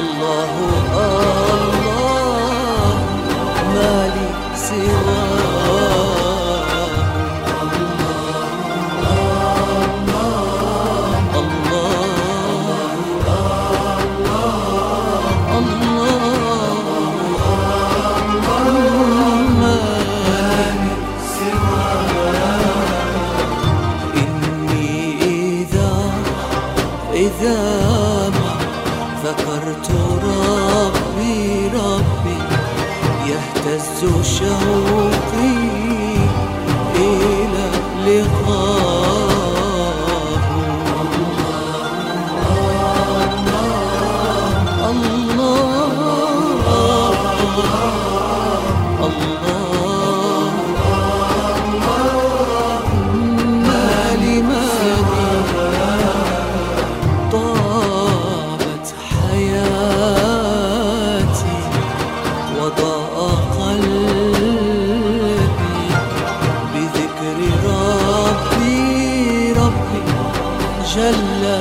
الله أكبر ذكرت ربي ربي يهتز شوقي إلى لقاء جل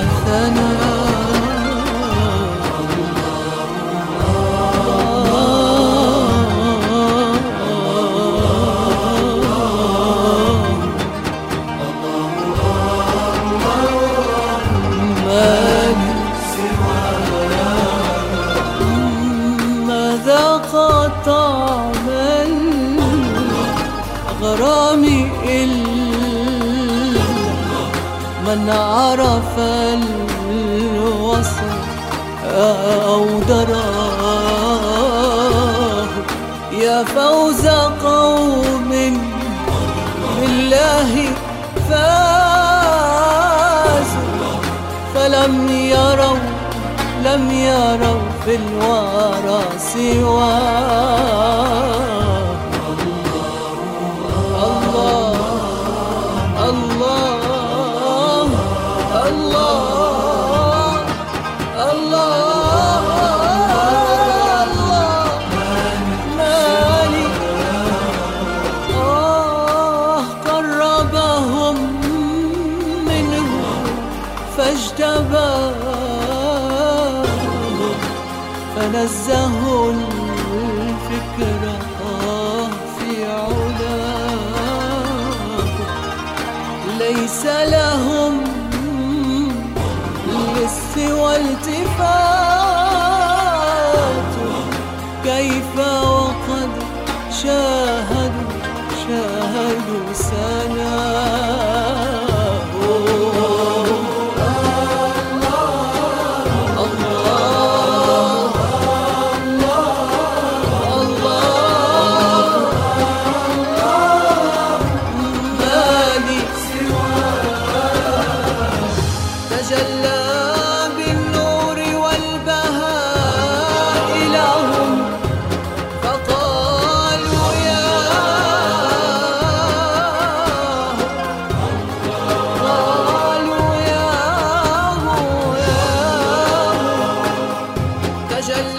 طعم الغرام إلا من عرف الوصل أو دراه يا فوز قوم بالله فازوا فلم يروا لم يروا في الورى سواه. الله الله مالي آه قربهم منه فاجتباه فنزهوا الفكرة الحس والتفات. كيف وقد شاهدوا شاهدوا سامي Jesus.